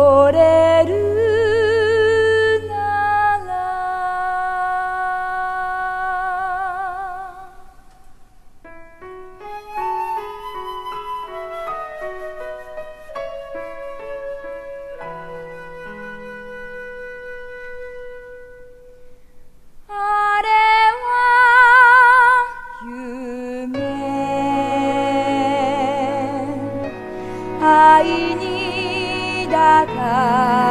戻れるなら。あれは夢。愛 data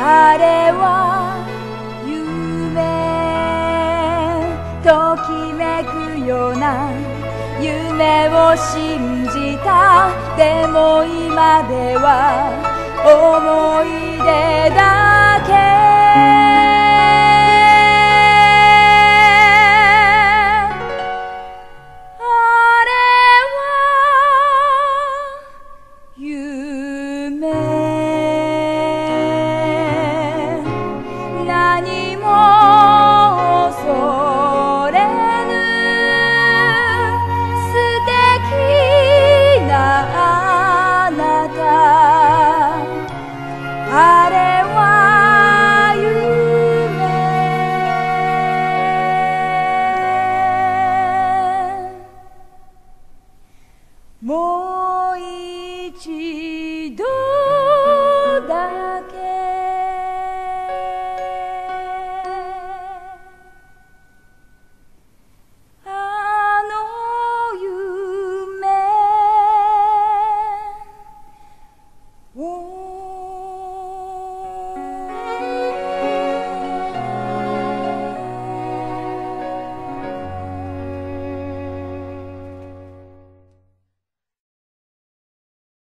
あれは夢ときめくような夢を信じた。でも今では思い出だ she